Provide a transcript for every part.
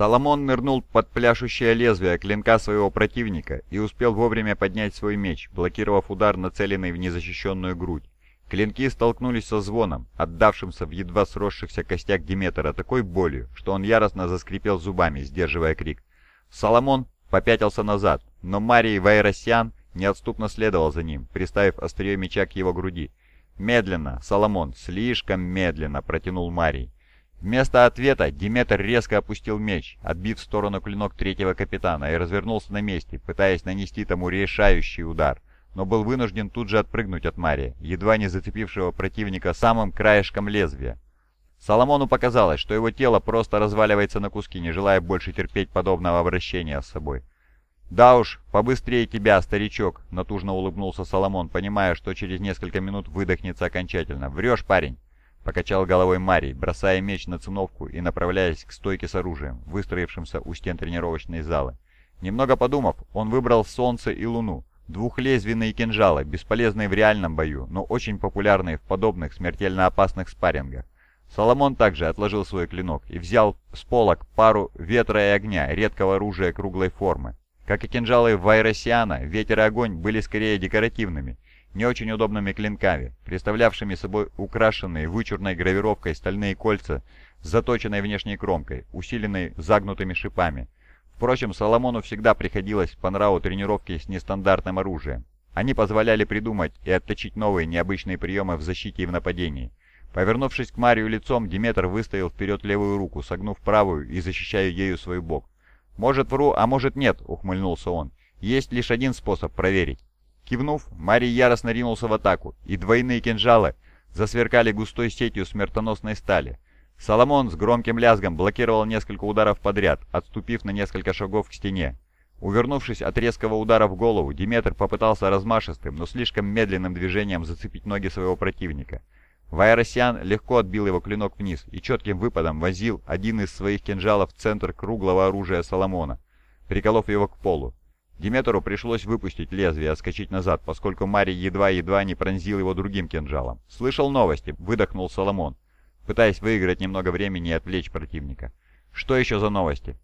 Соломон нырнул под пляшущее лезвие клинка своего противника и успел вовремя поднять свой меч, блокировав удар, нацеленный в незащищенную грудь. Клинки столкнулись со звоном, отдавшимся в едва сросшихся костях Диметра такой болью, что он яростно заскрипел зубами, сдерживая крик. Соломон попятился назад, но Марий Вайросян неотступно следовал за ним, приставив острие меча к его груди. «Медленно, Соломон, слишком медленно!» — протянул Марий. Вместо ответа Диметр резко опустил меч, отбив в сторону клинок третьего капитана, и развернулся на месте, пытаясь нанести тому решающий удар, но был вынужден тут же отпрыгнуть от Мария, едва не зацепившего противника самым краешком лезвия. Соломону показалось, что его тело просто разваливается на куски, не желая больше терпеть подобного обращения с собой. «Да уж, побыстрее тебя, старичок!» — натужно улыбнулся Соломон, понимая, что через несколько минут выдохнется окончательно. «Врешь, парень!» — покачал головой Марий, бросая меч на циновку и направляясь к стойке с оружием, выстроившимся у стен тренировочной залы. Немного подумав, он выбрал солнце и луну, двухлезвенные кинжалы, бесполезные в реальном бою, но очень популярные в подобных смертельно опасных спаррингах. Соломон также отложил свой клинок и взял с полок пару ветра и огня, редкого оружия круглой формы. Как и кинжалы Вайросиана, ветер и огонь были скорее декоративными, не очень удобными клинками, представлявшими собой украшенные вычурной гравировкой стальные кольца с заточенной внешней кромкой, усиленной загнутыми шипами. Впрочем, Соломону всегда приходилось по нраву тренировки с нестандартным оружием. Они позволяли придумать и отточить новые необычные приемы в защите и в нападении. Повернувшись к Марию лицом, Диметр выставил вперед левую руку, согнув правую и защищая ею свой бок. «Может вру, а может нет», — ухмыльнулся он. «Есть лишь один способ проверить». Кивнув, Марий яростно ринулся в атаку, и двойные кинжалы засверкали густой сетью смертоносной стали. Соломон с громким лязгом блокировал несколько ударов подряд, отступив на несколько шагов к стене. Увернувшись от резкого удара в голову, Диметр попытался размашистым, но слишком медленным движением зацепить ноги своего противника. Вайросиан легко отбил его клинок вниз и четким выпадом возил один из своих кинжалов в центр круглого оружия Соломона, приколов его к полу. Диметру пришлось выпустить лезвие и отскочить назад, поскольку Марий едва-едва не пронзил его другим кинжалом. «Слышал новости», — выдохнул Соломон, пытаясь выиграть немного времени и отвлечь противника. «Что еще за новости?»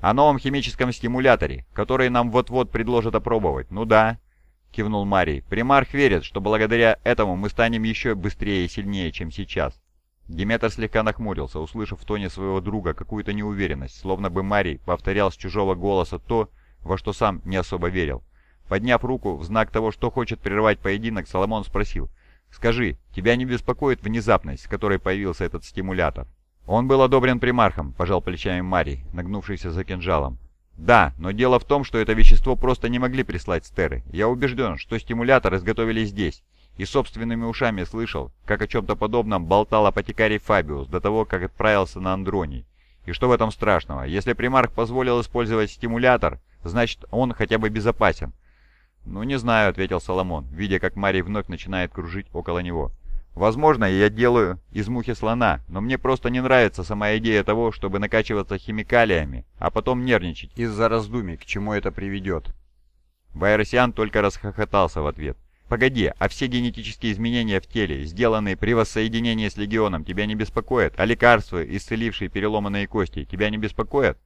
«О новом химическом стимуляторе, который нам вот-вот предложат опробовать. Ну да», — кивнул Марий. «Примарх верит, что благодаря этому мы станем еще быстрее и сильнее, чем сейчас». Диметр слегка нахмурился, услышав в тоне своего друга какую-то неуверенность, словно бы Марий повторял с чужого голоса то, во что сам не особо верил. Подняв руку в знак того, что хочет прервать поединок, Соломон спросил, «Скажи, тебя не беспокоит внезапность, с которой появился этот стимулятор?» «Он был одобрен примархом», – пожал плечами Марий, нагнувшийся за кинжалом. «Да, но дело в том, что это вещество просто не могли прислать с Терры. Я убежден, что стимулятор изготовили здесь, и собственными ушами слышал, как о чем-то подобном болтал апотекарий Фабиус до того, как отправился на Андроний. И что в этом страшного? Если примарх позволил использовать стимулятор, Значит, он хотя бы безопасен. «Ну, не знаю», — ответил Соломон, видя, как Марий вновь начинает кружить около него. «Возможно, я делаю из мухи слона, но мне просто не нравится сама идея того, чтобы накачиваться химикалиями, а потом нервничать из-за раздумий, к чему это приведет». Байросиан только расхохотался в ответ. «Погоди, а все генетические изменения в теле, сделанные при воссоединении с Легионом, тебя не беспокоят? А лекарства, исцелившие переломанные кости, тебя не беспокоят?»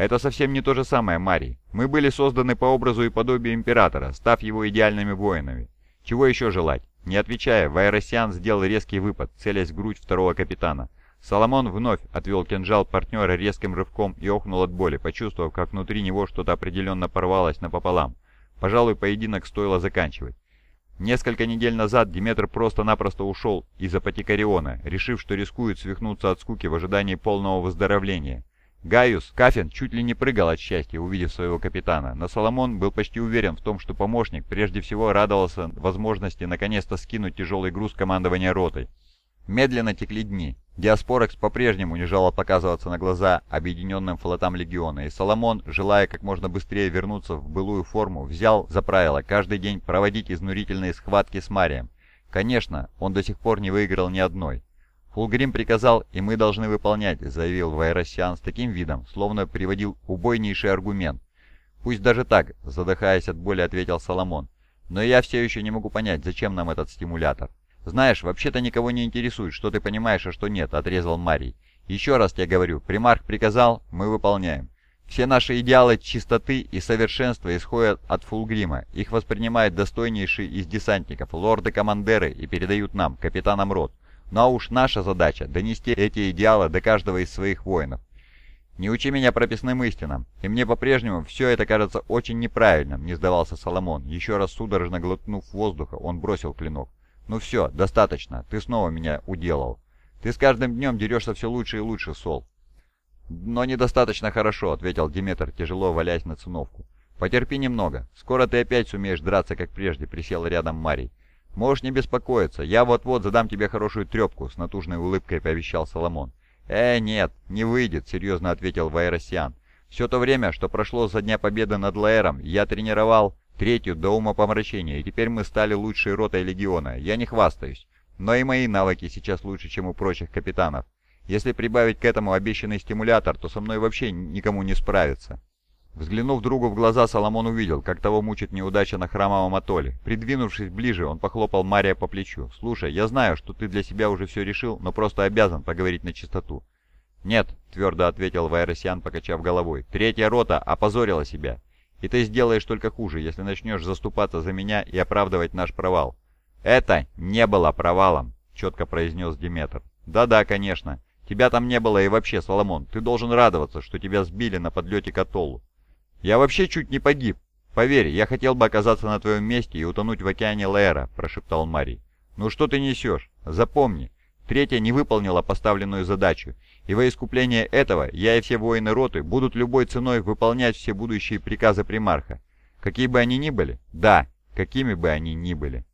Это совсем не то же самое, Марий. Мы были созданы по образу и подобию Императора, став его идеальными воинами. Чего еще желать? Не отвечая, Вайросиан сделал резкий выпад, целясь в грудь второго капитана. Соломон вновь отвел кинжал партнера резким рывком и охнул от боли, почувствовав, как внутри него что-то определенно порвалось напополам. Пожалуй, поединок стоило заканчивать. Несколько недель назад Диметр просто-напросто ушел из Апотекариона, решив, что рискует свихнуться от скуки в ожидании полного выздоровления. Гaius Кафин чуть ли не прыгал от счастья, увидев своего капитана, но Соломон был почти уверен в том, что помощник прежде всего радовался возможности наконец-то скинуть тяжелый груз командования ротой. Медленно текли дни. Диаспорекс по-прежнему не желал показываться на глаза объединенным флотам Легиона, и Соломон, желая как можно быстрее вернуться в былую форму, взял за правило каждый день проводить изнурительные схватки с Марием. Конечно, он до сих пор не выиграл ни одной. «Фулгрим приказал, и мы должны выполнять», — заявил Вайросян с таким видом, словно приводил убойнейший аргумент. «Пусть даже так», — задыхаясь от боли, ответил Соломон. «Но я все еще не могу понять, зачем нам этот стимулятор». «Знаешь, вообще-то никого не интересует, что ты понимаешь, а что нет», — отрезал Марий. Еще раз тебе говорю, примарх приказал, мы выполняем. Все наши идеалы чистоты и совершенства исходят от Фулгрима. Их воспринимают достойнейшие из десантников, лорды-командеры и передают нам, капитанам рот. А уж наша задача – донести эти идеалы до каждого из своих воинов. Не учи меня прописным истинам, и мне по-прежнему все это кажется очень неправильным, не сдавался Соломон. Еще раз судорожно глотнув воздуха, он бросил клинок. Ну все, достаточно, ты снова меня уделал. Ты с каждым днем дерешься все лучше и лучше, Сол. «Но недостаточно хорошо», — ответил Диметр, тяжело валяясь на циновку. «Потерпи немного. Скоро ты опять сумеешь драться, как прежде», — присел рядом Марий. «Можешь не беспокоиться. Я вот-вот задам тебе хорошую трепку», — с натужной улыбкой пообещал Соломон. «Э, нет, не выйдет», — серьезно ответил Вайросиан. «Все то время, что прошло со дня победы над Лаэром, я тренировал третью до ума помрачения, и теперь мы стали лучшей ротой легиона. Я не хвастаюсь. Но и мои навыки сейчас лучше, чем у прочих капитанов. Если прибавить к этому обещанный стимулятор, то со мной вообще никому не справиться. Взглянув другу в глаза, Соломон увидел, как того мучит неудача на храмовом атолле. Придвинувшись ближе, он похлопал Мария по плечу. «Слушай, я знаю, что ты для себя уже все решил, но просто обязан поговорить на чистоту». «Нет», — твердо ответил Вайросян, покачав головой. «Третья рота опозорила себя. И ты сделаешь только хуже, если начнешь заступаться за меня и оправдывать наш провал». «Это не было провалом», — четко произнес Диметр. «Да-да, конечно. Тебя там не было и вообще, Соломон, ты должен радоваться, что тебя сбили на подлете к атоллу. Я вообще чуть не погиб. Поверь, я хотел бы оказаться на твоем месте и утонуть в океане Лэра, прошептал Марий. Ну что ты несешь? Запомни, третья не выполнила поставленную задачу, и во искупление этого я и все воины роты будут любой ценой выполнять все будущие приказы примарха. Какие бы они ни были? Да, какими бы они ни были.